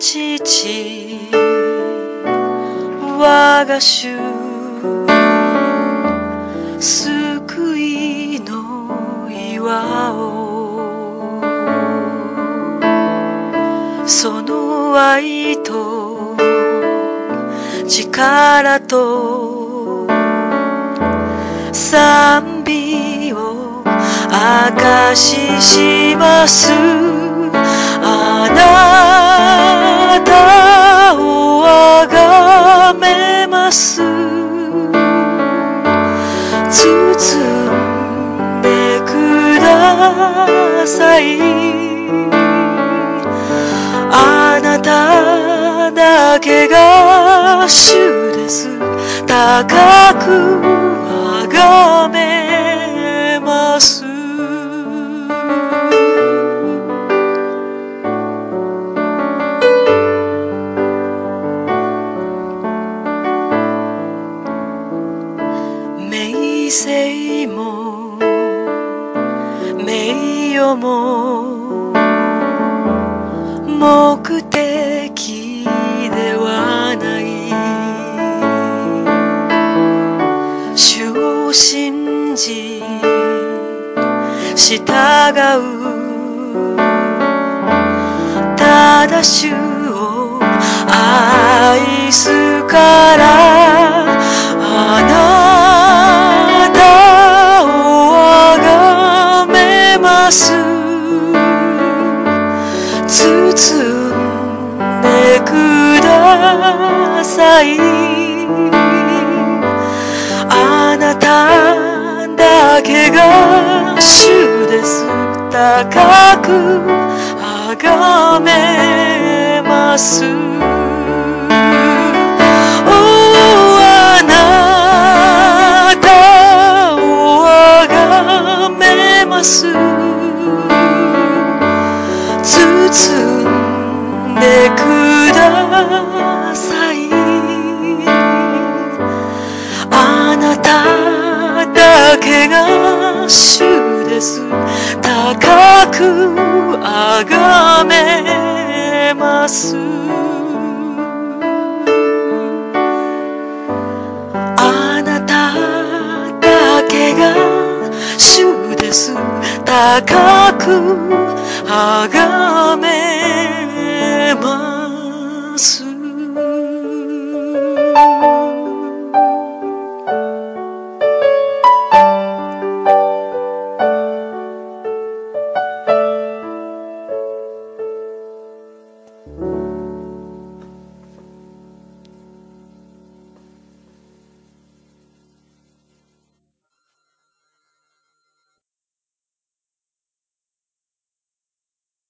父我が主救いの岩をその愛と力と賛美を明かしします。す。包んでください。あなただけが主です。高くあがめ名声も名誉も目的ではない。主を信じ従う。ただ主を愛すから。包んでください。あなただけが主です。高くあがめます。さい。あなただけが主です。高くあがめます。あなただけが主です。高くあがめます。close